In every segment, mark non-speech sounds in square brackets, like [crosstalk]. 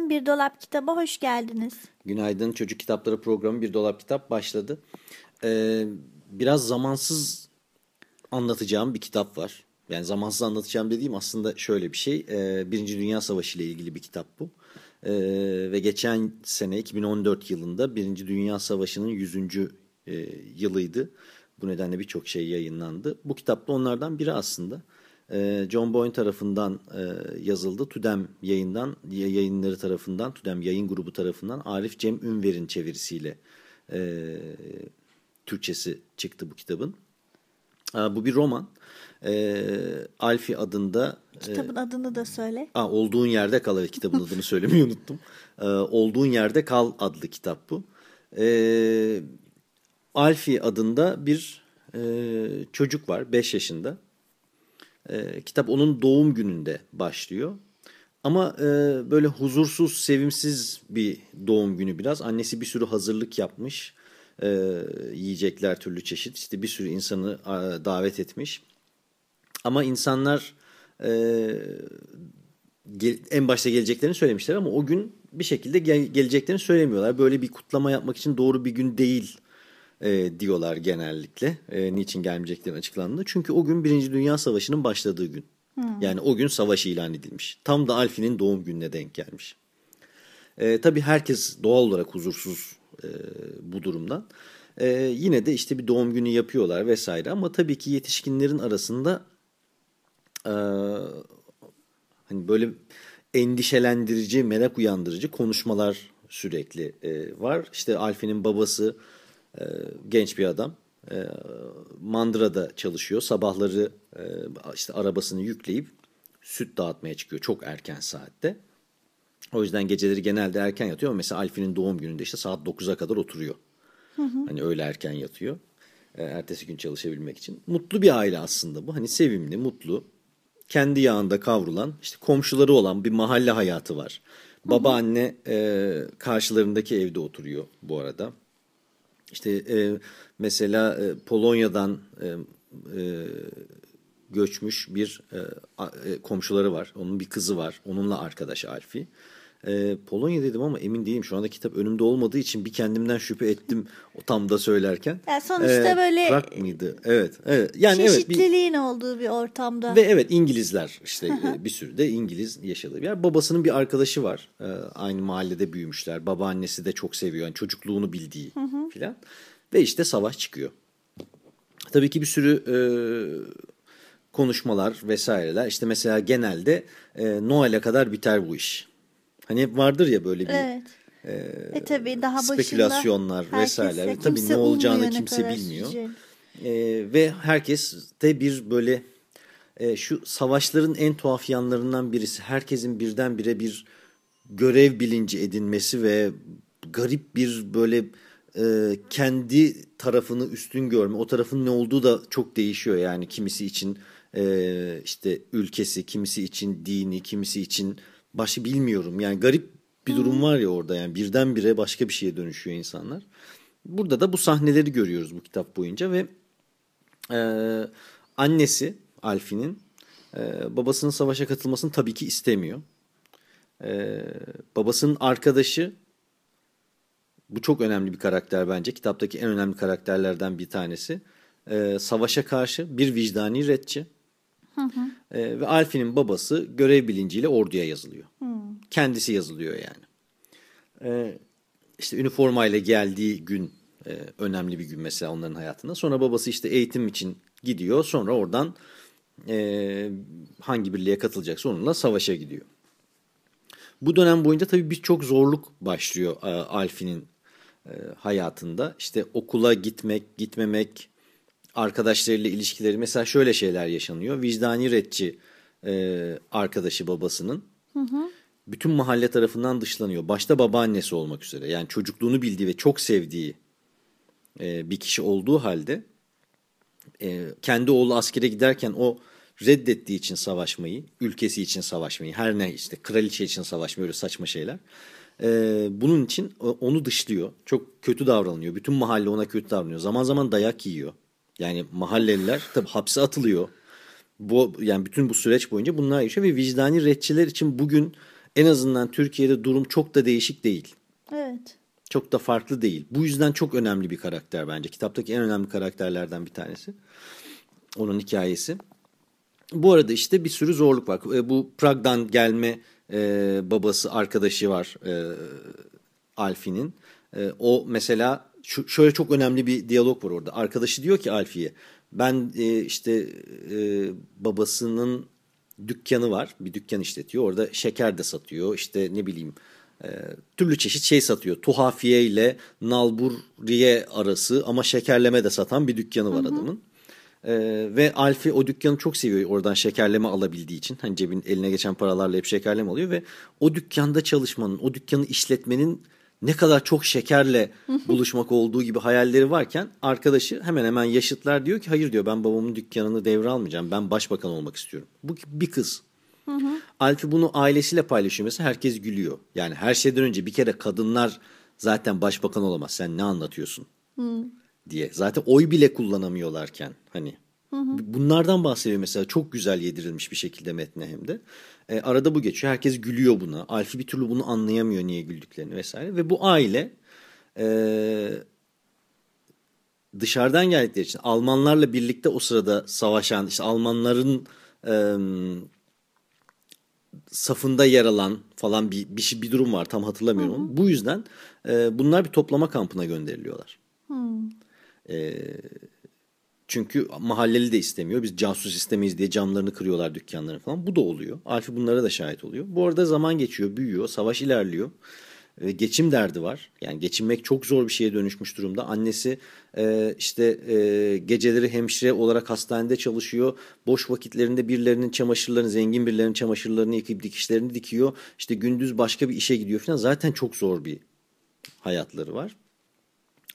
Günaydın Bir Dolap Kitaba hoş geldiniz. Günaydın Çocuk Kitapları programı Bir Dolap Kitap başladı. Ee, biraz zamansız anlatacağım bir kitap var. Yani zamansız anlatacağım dediğim aslında şöyle bir şey. Ee, Birinci Dünya Savaşı ile ilgili bir kitap bu. Ee, ve geçen sene 2014 yılında Birinci Dünya Savaşı'nın 100. E, yılıydı. Bu nedenle birçok şey yayınlandı. Bu kitap da onlardan biri aslında. Ee, John Boyne tarafından e, yazıldı. Tudem yayından, yayınları tarafından, Tudem yayın grubu tarafından Arif Cem Ünver'in çevirisiyle e, Türkçesi çıktı bu kitabın. Bu bir roman. E, Alfi adında... Kitabın e, adını da söyle. Aa, olduğun yerde kal. Evet, kitabın adını söylemeyi unuttum. E, olduğun yerde kal adlı kitap bu. E, Alfi adında bir e, çocuk var 5 yaşında. E, kitap onun doğum gününde başlıyor. Ama e, böyle huzursuz, sevimsiz bir doğum günü biraz. Annesi bir sürü hazırlık yapmış. E, yiyecekler türlü çeşit. İşte bir sürü insanı a, davet etmiş. Ama insanlar e, gel, en başta geleceklerini söylemişler ama o gün bir şekilde gel, geleceklerini söylemiyorlar. Böyle bir kutlama yapmak için doğru bir gün değil e, diyorlar genellikle. E, niçin gelmeyeceklerini açıklandı. Çünkü o gün Birinci Dünya Savaşı'nın başladığı gün. Hmm. Yani o gün savaş ilan edilmiş. Tam da Alfi'nin doğum gününe denk gelmiş. E, tabii herkes doğal olarak huzursuz e, bu durumdan. E, yine de işte bir doğum günü yapıyorlar vesaire. Ama tabii ki yetişkinlerin arasında e, hani böyle endişelendirici, merak uyandırıcı konuşmalar sürekli e, var. İşte Alfi'nin babası e, genç bir adam. E, Mandıra'da çalışıyor. Sabahları e, işte arabasını yükleyip süt dağıtmaya çıkıyor çok erken saatte. O yüzden geceleri genelde erken yatıyor ama mesela Alfi'nin doğum gününde işte saat 9'a kadar oturuyor. Hı hı. Hani öyle erken yatıyor. E, ertesi gün çalışabilmek için. Mutlu bir aile aslında bu. Hani sevimli, mutlu, kendi yağında kavrulan, işte komşuları olan bir mahalle hayatı var. Baba anne e, karşılarındaki evde oturuyor bu arada. İşte e, mesela e, Polonya'dan e, e, göçmüş bir e, e, komşuları var. Onun bir kızı var. Onunla arkadaş Alfi. E, Polonya dedim ama emin değilim. Şu anda kitap önümde olmadığı için bir kendimden şüphe ettim o tam da söylerken. Yani sonuçta e, böyle Prag mıydı? Evet. evet. Yani çeşitliliğin evet, bir, olduğu bir ortamda. Ve evet İngilizler işte e, bir sürü de İngiliz yaşadığı bir yer. Babasının bir arkadaşı var. E, aynı mahallede büyümüşler. Babaannesi de çok seviyor. Yani çocukluğunu bildiği filan. Ve işte savaş çıkıyor. Tabii ki bir sürü e, konuşmalar vesaireler. İşte mesela genelde e, Noel'e kadar biter bu iş. Hani vardır ya böyle bir evet. e, e tabii daha spekülasyonlar vesaireler. Tabii ne olacağını kimse bilmiyor. E, ve herkes de bir böyle e, şu savaşların en tuhaf yanlarından birisi. Herkesin birdenbire bir görev bilinci edinmesi ve garip bir böyle e, kendi tarafını üstün görme, o tarafın ne olduğu da çok değişiyor yani kimisi için e, işte ülkesi, kimisi için dini, kimisi için başı bilmiyorum. Yani garip bir durum var ya orada yani birdenbire başka bir şeye dönüşüyor insanlar. Burada da bu sahneleri görüyoruz bu kitap boyunca ve e, annesi Alfi'nin e, babasının savaşa katılmasını tabii ki istemiyor. E, babasının arkadaşı bu çok önemli bir karakter bence. Kitaptaki en önemli karakterlerden bir tanesi. E, savaşa karşı bir vicdani retçi. Hı hı. E, ve Alfie'nin babası görev bilinciyle orduya yazılıyor. Hı. Kendisi yazılıyor yani. E, işte üniformayla geldiği gün e, önemli bir gün mesela onların hayatında. Sonra babası işte eğitim için gidiyor. Sonra oradan e, hangi birliğe katılacaksa onunla savaşa gidiyor. Bu dönem boyunca tabii birçok zorluk başlıyor e, Alfie'nin e, hayatında. İşte okula gitmek, gitmemek, arkadaşlarıyla ilişkileri mesela şöyle şeyler yaşanıyor. Vicdani retçi e, arkadaşı babasının. Bütün mahalle tarafından dışlanıyor. Başta babaannesi olmak üzere. Yani çocukluğunu bildiği ve çok sevdiği e, bir kişi olduğu halde e, kendi oğlu askere giderken o reddettiği için savaşmayı, ülkesi için savaşmayı, her ne işte kraliçe için savaşmayı öyle saçma şeyler. E, bunun için onu dışlıyor. Çok kötü davranıyor. Bütün mahalle ona kötü davranıyor. Zaman zaman dayak yiyor. Yani mahalleliler tabii hapse atılıyor. Bu yani bütün bu süreç boyunca bunlar yaşıyor ve vicdani retçiler için bugün en azından Türkiye'de durum çok da değişik değil. Evet. Çok da farklı değil. Bu yüzden çok önemli bir karakter bence. Kitaptaki en önemli karakterlerden bir tanesi. Onun hikayesi. Bu arada işte bir sürü zorluk var. E, bu Prag'dan gelme e, babası arkadaşı var e, Alfie'nin. E, o mesela şu, şöyle çok önemli bir diyalog var orada. Arkadaşı diyor ki Alfie'ye ben e, işte e, babasının dükkanı var. Bir dükkan işletiyor. Orada şeker de satıyor. İşte ne bileyim e, türlü çeşit şey satıyor. Tuhafiye ile nalburiye arası ama şekerleme de satan bir dükkanı var hı hı. adamın. Ee, ve Alfi o dükkanı çok seviyor oradan şekerleme alabildiği için. Hani cebin eline geçen paralarla hep şekerleme alıyor ve o dükkanda çalışmanın, o dükkanı işletmenin ne kadar çok şekerle [laughs] buluşmak olduğu gibi hayalleri varken arkadaşı hemen hemen yaşıtlar diyor ki hayır diyor ben babamın dükkanını devralmayacağım ben başbakan olmak istiyorum. Bu bir kız. Alfi bunu ailesiyle paylaşıyor mesela herkes gülüyor. Yani her şeyden önce bir kere kadınlar zaten başbakan olamaz sen ne anlatıyorsun hı. diye. Zaten oy bile kullanamıyorlarken hani Hı hı. Bunlardan bahsediyor mesela çok güzel yedirilmiş bir şekilde metne hem de. E, arada bu geçiyor. Herkes gülüyor buna. Alfi bir türlü bunu anlayamıyor niye güldüklerini vesaire. Ve bu aile e, dışarıdan geldikleri için Almanlarla birlikte o sırada savaşan işte Almanların e, safında yer alan falan bir bir, şey, bir durum var tam hatırlamıyorum. Hı hı. Bu yüzden e, bunlar bir toplama kampına gönderiliyorlar. Hı. E, çünkü mahalleli de istemiyor. Biz casus istemeyiz diye camlarını kırıyorlar dükkanları falan. Bu da oluyor. Alfi bunlara da şahit oluyor. Bu arada zaman geçiyor, büyüyor, savaş ilerliyor. E, geçim derdi var. Yani geçinmek çok zor bir şeye dönüşmüş durumda. Annesi e, işte e, geceleri hemşire olarak hastanede çalışıyor. Boş vakitlerinde birilerinin çamaşırlarını, zengin birilerinin çamaşırlarını yıkayıp dikişlerini dikiyor. İşte gündüz başka bir işe gidiyor falan. Zaten çok zor bir hayatları var.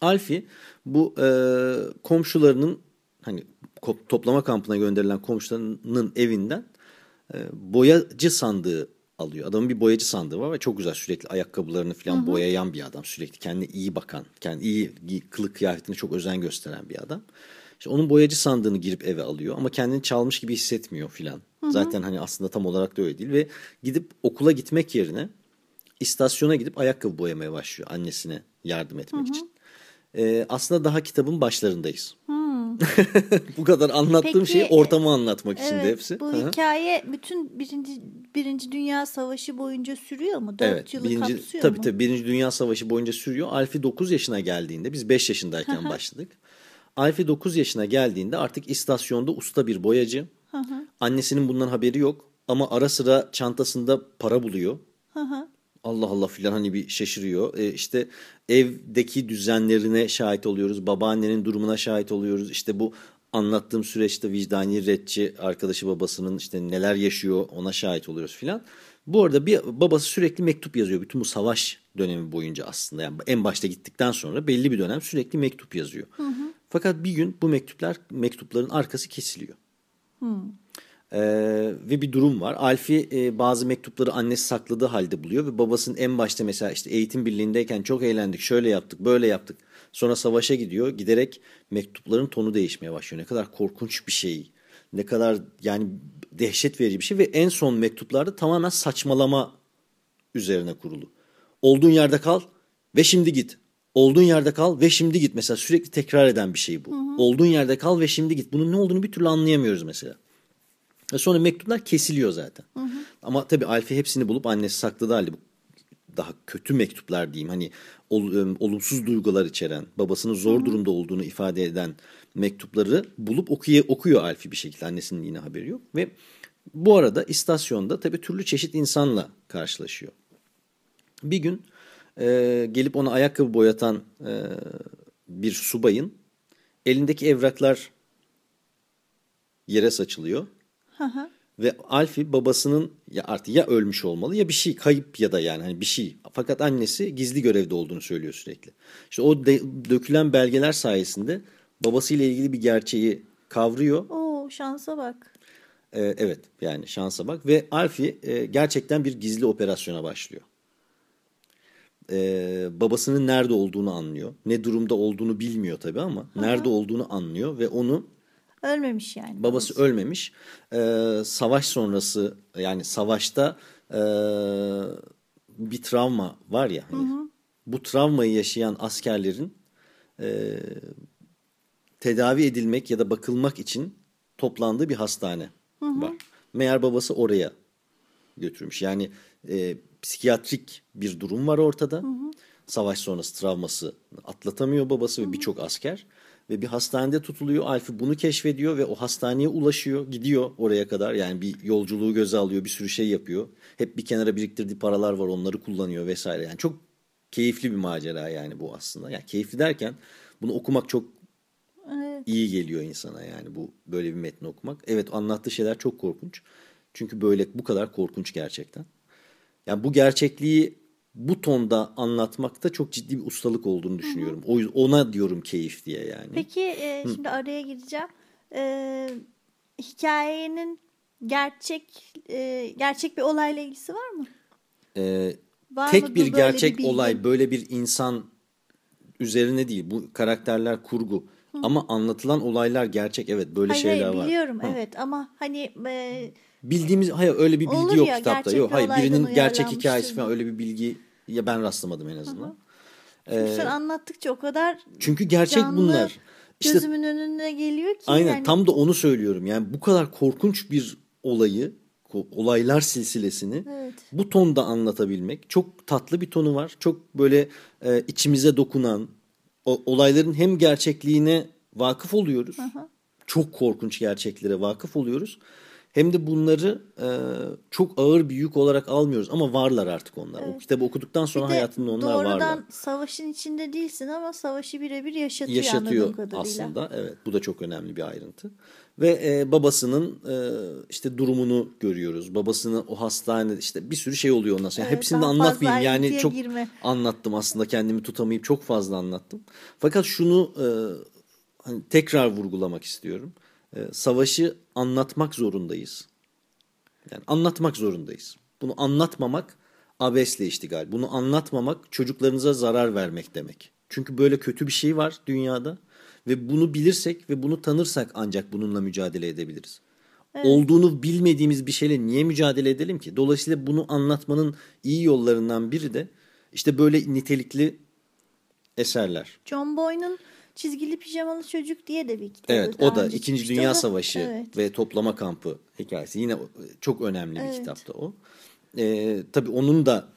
Alfi bu e, komşularının hani toplama kampına gönderilen komşularının evinden e, boyacı sandığı alıyor. Adamın bir boyacı sandığı var ve çok güzel sürekli ayakkabılarını falan hı hı. boyayan bir adam. Sürekli kendine iyi bakan, kendi iyi kılık kıyafetine çok özen gösteren bir adam. İşte onun boyacı sandığını girip eve alıyor ama kendini çalmış gibi hissetmiyor filan. Zaten hani aslında tam olarak da öyle değil ve gidip okula gitmek yerine istasyona gidip ayakkabı boyamaya başlıyor annesine yardım etmek hı hı. için. Ee, aslında daha kitabın başlarındayız. Hı [laughs] bu kadar anlattığım Peki, şeyi ortamı anlatmak evet, için de hepsi. Bu Hı-hı. hikaye bütün birinci, birinci Dünya Savaşı boyunca sürüyor mu? Dört evet, yılı birinci, kapsıyor tabii, mu? Tabii Birinci Dünya Savaşı boyunca sürüyor. Alfi 9 yaşına geldiğinde biz 5 yaşındayken başladık. Alfi 9 yaşına geldiğinde artık istasyonda usta bir boyacı. Annesinin bundan haberi yok ama ara sıra çantasında para buluyor. Allah Allah filan hani bir şaşırıyor. E işte evdeki düzenlerine şahit oluyoruz. Babaannenin durumuna şahit oluyoruz. İşte bu anlattığım süreçte vicdani retçi arkadaşı babasının işte neler yaşıyor ona şahit oluyoruz filan. Bu arada bir babası sürekli mektup yazıyor bütün bu savaş dönemi boyunca aslında. Yani en başta gittikten sonra belli bir dönem sürekli mektup yazıyor. Hı hı. Fakat bir gün bu mektuplar mektupların arkası kesiliyor. Hı. Ee, ve bir durum var. Alfi e, bazı mektupları annesi sakladığı halde buluyor ve babasının en başta mesela işte eğitim birliğindeyken çok eğlendik, şöyle yaptık, böyle yaptık. Sonra savaşa gidiyor. Giderek mektupların tonu değişmeye başlıyor. Ne kadar korkunç bir şey. Ne kadar yani dehşet verici bir şey ve en son mektuplarda tamamen saçmalama üzerine kurulu. Olduğun yerde kal ve şimdi git. Olduğun yerde kal ve şimdi git. Mesela sürekli tekrar eden bir şey bu. Hı hı. Olduğun yerde kal ve şimdi git. Bunun ne olduğunu bir türlü anlayamıyoruz mesela. Ve sonra mektuplar kesiliyor zaten. Hı hı. Ama tabii Alfi hepsini bulup annesi sakladı halde bu daha kötü mektuplar diyeyim. Hani ol, olumsuz duygular içeren, babasının zor hı durumda olduğunu ifade eden mektupları bulup okuyor, okuyor Alfi bir şekilde. Annesinin yine haberi yok. Ve bu arada istasyonda tabii türlü çeşit insanla karşılaşıyor. Bir gün e, gelip ona ayakkabı boyatan e, bir subayın elindeki evraklar yere saçılıyor. Ve Alfie babasının ya artık ya ölmüş olmalı ya bir şey kayıp ya da yani hani bir şey. Fakat annesi gizli görevde olduğunu söylüyor sürekli. İşte o de, dökülen belgeler sayesinde babasıyla ilgili bir gerçeği kavruyor. Oo şansa bak. Ee, evet yani şansa bak ve Alfie e, gerçekten bir gizli operasyona başlıyor. Ee, babasının nerede olduğunu anlıyor. Ne durumda olduğunu bilmiyor tabii ama nerede olduğunu anlıyor ve onu Ölmemiş yani. babası ölmemiş. Ee, savaş sonrası yani savaşta e, bir travma var ya. Hani, Bu travmayı yaşayan askerlerin e, tedavi edilmek ya da bakılmak için toplandığı bir hastane var. Meğer babası oraya götürmüş. Yani e, psikiyatrik bir durum var ortada. Savaş sonrası travması atlatamıyor babası ve birçok asker. Ve bir hastanede tutuluyor. Alfie bunu keşfediyor ve o hastaneye ulaşıyor. Gidiyor oraya kadar. Yani bir yolculuğu göze alıyor. Bir sürü şey yapıyor. Hep bir kenara biriktirdiği paralar var. Onları kullanıyor vesaire. Yani çok keyifli bir macera yani bu aslında. Yani keyifli derken bunu okumak çok iyi geliyor insana yani bu böyle bir metni okumak. Evet anlattığı şeyler çok korkunç. Çünkü böyle bu kadar korkunç gerçekten. Yani bu gerçekliği bu tonda anlatmakta çok ciddi bir ustalık olduğunu düşünüyorum. O yüzden ona diyorum keyif diye yani. Peki e, şimdi araya gireceğim. E, hikayenin gerçek e, gerçek bir olayla ilgisi var mı? Ee, Var tek mıdır bir gerçek bilgi? olay böyle bir insan üzerine değil. Bu karakterler kurgu. Ama anlatılan olaylar gerçek evet böyle Hayır, şeyler hayır var. biliyorum Hı. evet ama hani e, Bildiğimiz hayır öyle bir bilgi Olur yok ya, kitapta. Yok bir hayır birinin gerçek hikayesi falan öyle bir bilgi ya ben rastlamadım en azından. çünkü sen anlattıkça o kadar Çünkü gerçek canlı bunlar. İşte gözümün önüne geliyor ki aynen yani tam da onu söylüyorum. Yani bu kadar korkunç bir olayı, olaylar silsilesini Evet. bu tonda anlatabilmek çok tatlı bir tonu var. Çok böyle e, içimize dokunan o, olayların hem gerçekliğine vakıf oluyoruz. Çok korkunç gerçeklere vakıf oluyoruz. Hem de bunları e, çok ağır bir yük olarak almıyoruz ama varlar artık onlar. O kitabı okuduktan sonra hayatında onlar doğrudan varlar. savaşın içinde değilsin ama savaşı birebir yaşatıyor, yaşatıyor aslında. Evet, bu da çok önemli bir ayrıntı. Ve e, babasının e, işte durumunu görüyoruz. Babasının o hastanede işte bir sürü şey oluyor ondan sonra. Evet, Hepsini de anlatmayayım. Yani çok girme. anlattım aslında kendimi tutamayıp çok fazla anlattım. Fakat şunu e, hani tekrar vurgulamak istiyorum. E, savaşı anlatmak zorundayız. Yani anlatmak zorundayız. Bunu anlatmamak abesle iştigal. Bunu anlatmamak çocuklarınıza zarar vermek demek. Çünkü böyle kötü bir şey var dünyada ve bunu bilirsek ve bunu tanırsak ancak bununla mücadele edebiliriz. Olduğunu bilmediğimiz bir şeyle niye mücadele edelim ki? Dolayısıyla bunu anlatmanın iyi yollarından biri de işte böyle nitelikli eserler. John Boyne'un Çizgili Pijamalı Çocuk diye de bir kitabı. Evet o da İkinci Dünya ama- Savaşı Evet. ve toplama kampı hikayesi. Yine çok önemli bir Evet. kitaptı o. Ee, tabii onun da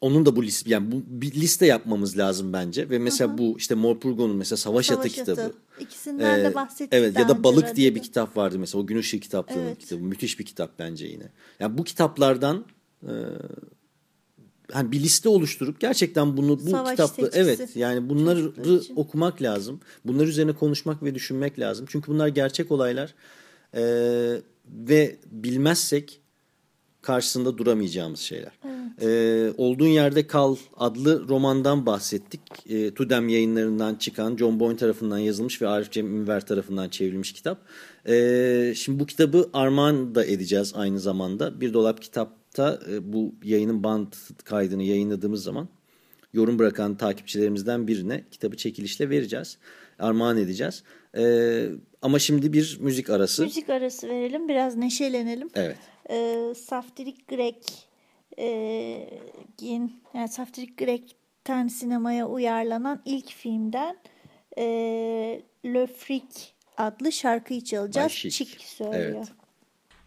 onun da bu liste yani bu bir liste yapmamız lazım bence ve mesela bu işte Morpurgo'nun mesela Savaş, Savaş Atı. kitabı. İkisinden Ee, de bahsettik Evet ya da Balık diye bir kitap vardı mesela o Gün Işığı kitaplığının Evet. kitabı. Müthiş bir kitap bence yine. Yani bu kitaplardan e, hani bir liste oluşturup gerçekten bunu bu Savaş kitaplı seçkisi evet yani bunları okumak lazım. Bunlar üzerine konuşmak ve düşünmek lazım. Çünkü bunlar gerçek olaylar. E, ve bilmezsek karşısında duramayacağımız şeyler. Ee, Olduğun Yerde Kal adlı romandan bahsettik. Ee, Tudem yayınlarından çıkan, John Boyne tarafından yazılmış ve Arif Cem Ünver tarafından çevrilmiş kitap. Ee, şimdi bu kitabı armağan da edeceğiz aynı zamanda. Bir Dolap Kitap'ta e, bu yayının band kaydını yayınladığımız zaman yorum bırakan takipçilerimizden birine kitabı çekilişle vereceğiz. Armağan edeceğiz. Ee, ama şimdi bir müzik arası. Müzik arası verelim biraz neşelenelim. Evet. Ee, Saftirik Grek e, gin, yani Saftirik Grek'ten sinemaya uyarlanan ilk filmden e, Le Fric adlı şarkıyı çalacağız. Chic. Chic söylüyor.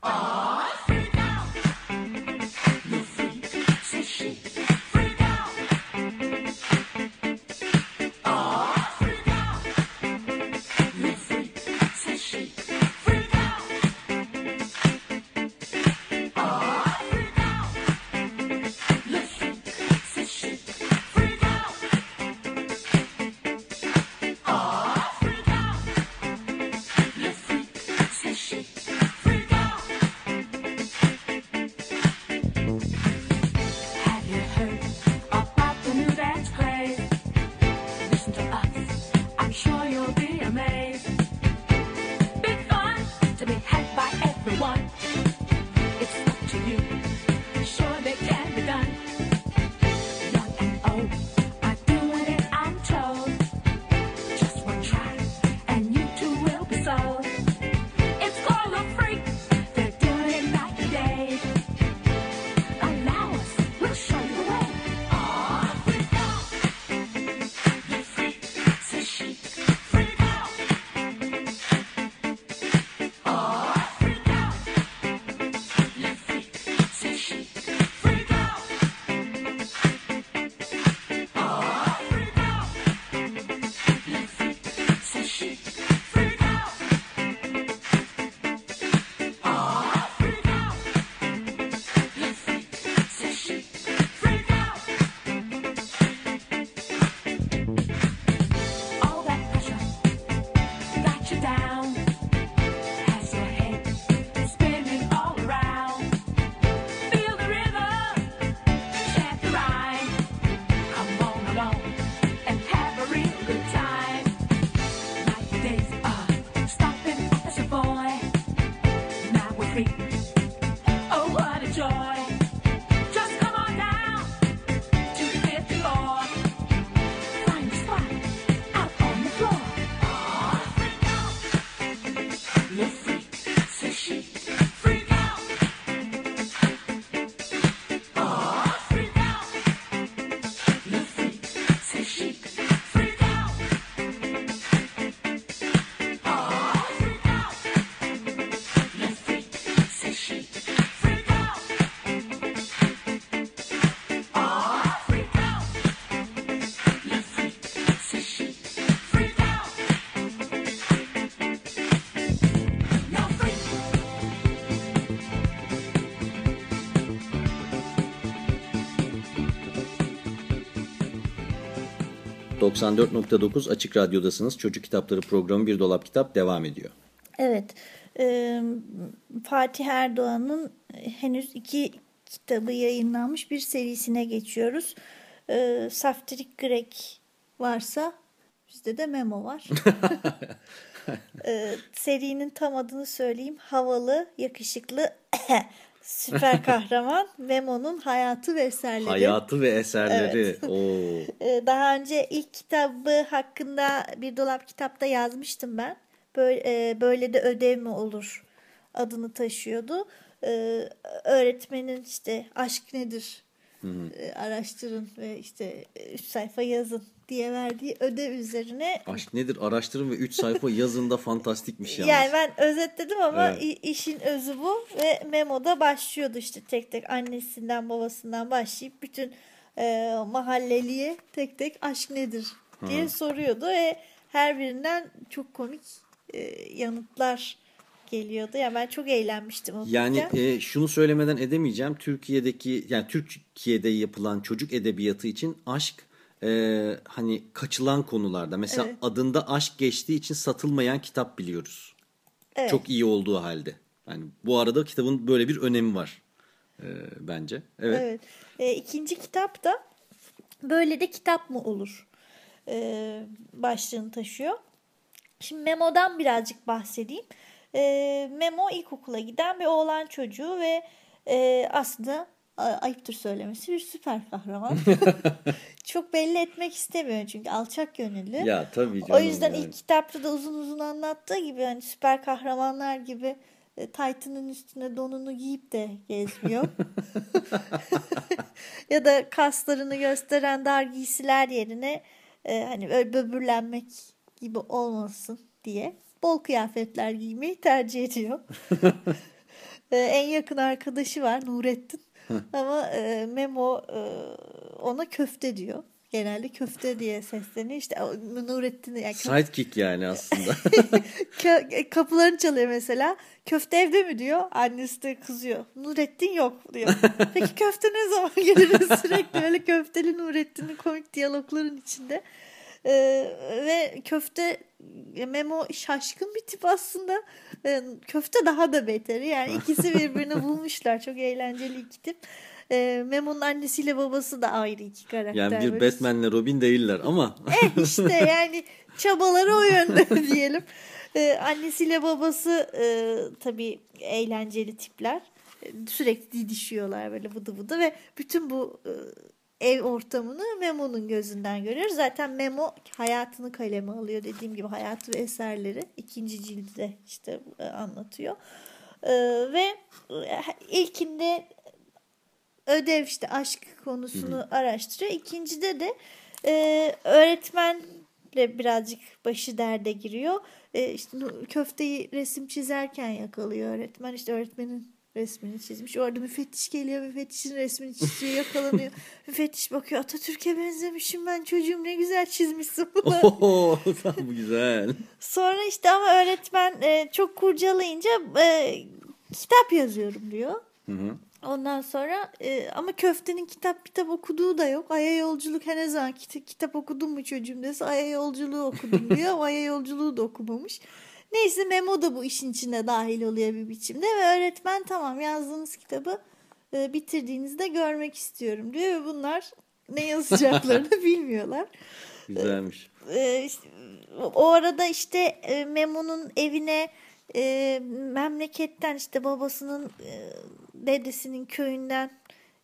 Evet. 94.9 Açık Radyo'dasınız. Çocuk Kitapları programı Bir Dolap Kitap devam ediyor. Evet. e, Fatih Erdoğan'ın henüz iki kitabı yayınlanmış bir serisine geçiyoruz. E, Saftirik Grek varsa bizde de Memo var. [laughs] E, serinin tam adını söyleyeyim. Havalı, yakışıklı, süper [laughs] kahraman Memo'nun hayatı ve eserleri. Hayatı ve eserleri. Oo. [laughs] Ee, Daha önce ilk kitabı hakkında bir dolap kitapta yazmıştım ben. Böyle, e, böyle de ödev mi olur adını taşıyordu. Ee, Öğretmenin işte aşk nedir e, araştırın ve işte 3 sayfa yazın diye verdiği ödev üzerine Aşk nedir araştırın ve 3 sayfa yazında fantastikmiş yalnız. yani ben özetledim ama Evet. işin özü bu ve memoda başlıyordu işte tek tek annesinden babasından başlayıp bütün e, mahalleliye tek tek aşk nedir diye soruyordu ve her birinden çok komik e, yanıtlar geliyordu. Yani ben çok eğlenmiştim okurken. Yani e, şunu söylemeden edemeyeceğim. Türkiye'deki yani Türkiye'de yapılan çocuk edebiyatı için aşk e, hani kaçılan konularda. Mesela Evet. adında aşk geçtiği için satılmayan kitap biliyoruz. Evet. Çok iyi olduğu halde. Yani bu arada kitabın böyle bir önemi var e, bence. Evet. Evet. E, ikinci kitap da böyle de kitap mı olur e, başlığını taşıyor. Şimdi Memo'dan birazcık bahsedeyim. E, Memo ilkokula giden bir oğlan çocuğu ve e, aslında ayıptır söylemesi bir süper kahraman. [laughs] Çok belli etmek istemiyor çünkü alçak gönüllü. Ya tabii O canım yüzden yani. ilk kitapta da uzun uzun anlattığı gibi hani süper kahramanlar gibi e, Titan'ın üstüne donunu giyip de gezmiyor. [laughs] [laughs] ya da kaslarını gösteren dar giysiler yerine e, hani böyle böbürlenmek gibi olmasın diye bol kıyafetler giymeyi tercih ediyor. [laughs] E, en yakın arkadaşı var Nurettin. Ama e, Memo e, ona köfte diyor. Genelde köfte diye sesleniyor. İşte Nurettin yani Sidekick yani aslında. [laughs] kö- kapılarını çalıyor mesela. Köfte evde mi diyor. Annesi de kızıyor. Nurettin yok diyor. [laughs] Peki köfte ne zaman gelir? [laughs] Sürekli öyle köfteli Nurettin'in komik diyalogların içinde. Ee, ve köfte Memo şaşkın bir tip aslında. Ee, köfte daha da beteri. Yani ikisi [laughs] birbirini bulmuşlar. Çok eğlenceli iki tip. Ee, Memo'nun annesiyle babası da ayrı iki karakter. yani bir Batman'le Robin değiller ama Eh işte yani çabaları o yönde [laughs] diyelim. Ee, annesiyle babası e, tabii eğlenceli tipler. E, Sürekli didişiyorlar böyle vıdı vıdı ve bütün bu e, ev ortamını Memo'nun gözünden görüyoruz. Zaten Memo hayatını kaleme alıyor dediğim gibi hayatı ve eserleri ikinci cilde işte e, anlatıyor. E, ve e, ilkinde ödev işte aşk konusunu araştırıyor. İkincide de e, öğretmenle birazcık başı derde giriyor. E, işte köfteyi resim çizerken yakalıyor öğretmen. İşte öğretmenin resmini çizmiş. Orada müfettiş geliyor. Müfettişin resmini çiziyor. Yakalanıyor. [laughs] müfettiş bakıyor. Atatürk'e benzemişim ben çocuğum ne güzel çizmişsin [laughs] bunu. Oho, bu güzel. Sonra işte ama öğretmen e, çok kurcalayınca e, kitap yazıyorum diyor. Ondan sonra e, ama köftenin kitap kitap okuduğu da yok. Ay'a yolculuk her ne zaman kitap, kitap okudun mu çocuğum dese Ay'a yolculuğu okudum diyor [laughs] ama Ay'a yolculuğu da okumamış. Neyse Memo da bu işin içine dahil oluyor bir biçimde ve öğretmen tamam yazdığınız kitabı e, bitirdiğinizde görmek istiyorum diyor ve bunlar ne yazacaklarını [laughs] bilmiyorlar. Güzelmiş. E, işte, o arada işte e, Memo'nun evine e, memleketten işte babasının e, dedesinin köyünden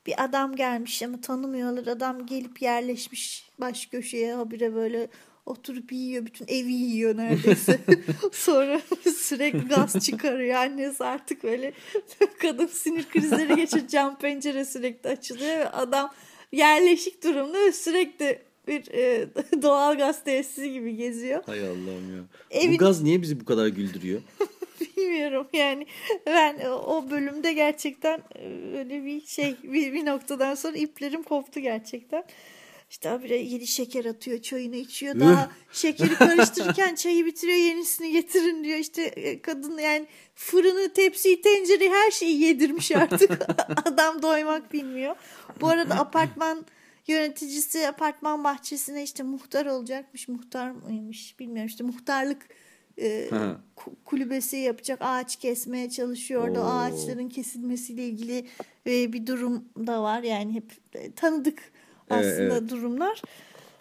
bir adam gelmiş ama tanımıyorlar. Adam gelip yerleşmiş baş köşeye habire böyle oturup yiyor. Bütün evi yiyor neredeyse. [laughs] Sonra [laughs] sürekli gaz çıkarıyor. Annesi artık böyle [laughs] kadın sinir krizleri geçiyor. Cam pencere sürekli açılıyor ve adam yerleşik durumda ve sürekli bir e, doğal gaz tesisi gibi geziyor. Hay Allah'ım ya. Evin- Bu gaz niye bizi bu kadar güldürüyor? Bilmiyorum yani ben o bölümde gerçekten e, öyle bir şey bir, bir noktadan sonra iplerim koptu gerçekten. İşte habire yeni şeker atıyor çayını içiyor daha şekeri karıştırırken çayı bitiriyor yenisini getirin diyor işte e, kadın yani fırını tepsiyi tencereyi her şeyi yedirmiş artık [laughs] adam doymak bilmiyor. Bu arada apartman yöneticisi apartman bahçesine işte muhtar olacakmış muhtar mıymış bilmiyorum işte muhtarlık e, Ha. kulübesi yapacak ağaç kesmeye çalışıyordu. Oo. Ağaçların kesilmesiyle ilgili e, bir durum da var. Yani hep e, tanıdık aslında evet. durumlar.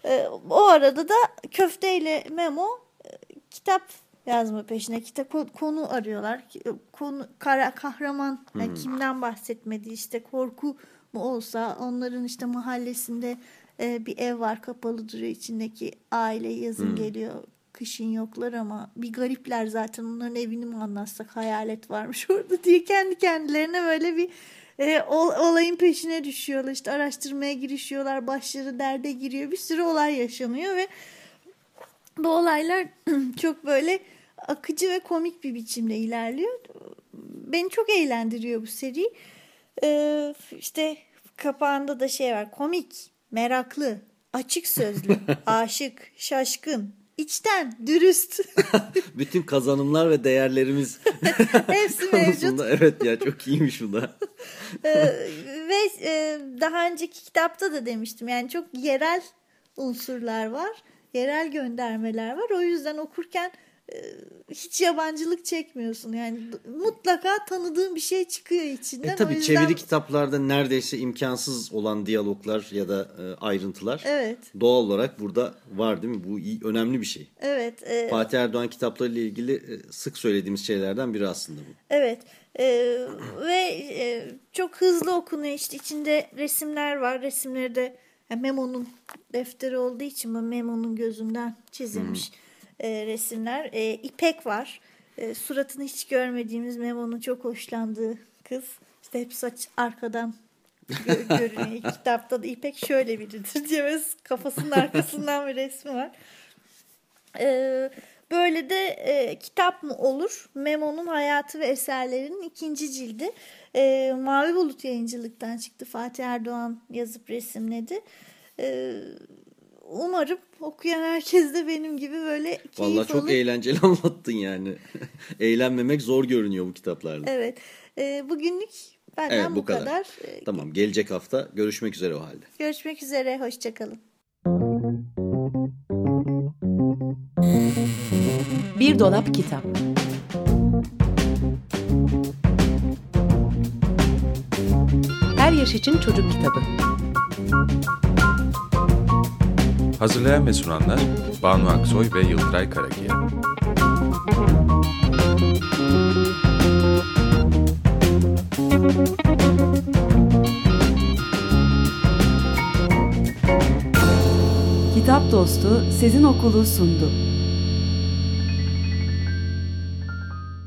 E, o arada da köfteyle Memo e, kitap yazma peşine kitap ko- konu arıyorlar. Ki- Konu kara kahraman yani kimden bahsetmedi işte korku mu olsa onların işte mahallesinde e, bir ev var kapalı duruyor içindeki aile yazın geliyor kışın yoklar ama bir garipler zaten onların evini mi anlatsak hayalet varmış [laughs] orada diye kendi kendilerine böyle bir e, ol- olayın peşine düşüyorlar işte araştırmaya girişiyorlar başları derde giriyor bir sürü olay yaşanıyor ve bu olaylar [clears throat] çok böyle akıcı ve komik bir biçimde ilerliyor. Beni çok eğlendiriyor bu seri. Ee, işte kapağında da şey var. Komik, meraklı, açık sözlü, [laughs] aşık, şaşkın, içten, dürüst. [laughs] Bütün kazanımlar ve değerlerimiz [laughs] Hepsi [laughs] mevcut. evet ya çok iyiymiş bu da. Ee, ve e, daha önceki kitapta da demiştim. Yani çok yerel unsurlar var. Yerel göndermeler var. O yüzden okurken hiç yabancılık çekmiyorsun. Yani mutlaka tanıdığın bir şey çıkıyor içinden. E O tabii yüzden- çeviri kitaplarda neredeyse imkansız olan diyaloglar ya da e, ayrıntılar Evet. doğal olarak burada var değil mi? Bu iyi, önemli bir şey. Evet. e, Fatih Erdoğan kitaplarıyla ilgili e, sık söylediğimiz şeylerden biri aslında bu. Evet Ee, ve e, çok hızlı okunuyor işte içinde resimler var resimleri de yani Memo'nun defteri olduğu için bu Memo'nun gözünden çizilmiş e, resimler E, İpek var E, suratını hiç görmediğimiz Memo'nun çok hoşlandığı kız işte hep saç arkadan gö- [laughs] görünüyor kitapta da İpek şöyle biridir [laughs] diye kafasının arkasından bir resmi var ee, böyle de e, kitap mı olur? Memo'nun hayatı ve eserlerinin ikinci cildi. Ee, Mavi Bulut yayıncılıktan çıktı. Fatih Erdoğan yazıp resimledi. Ee, umarım okuyan herkes de benim gibi böyle keyif Vallahi çok alıp- eğlenceli [laughs] anlattın yani. Eğlenmemek zor görünüyor bu kitaplarda. Evet. Ee, bugünlük benden Evet, bu, bu kadar. kadar. Ee, Tamam gelecek hafta görüşmek üzere o halde. Görüşmek üzere. Hoşçakalın. Bir dolap kitap. Her yaş için çocuk kitabı. Hazırlayan ve sunanlar Banu Aksoy ve Yıldıray Karakiya. Kitap Dostu Sezin Okulu sundu.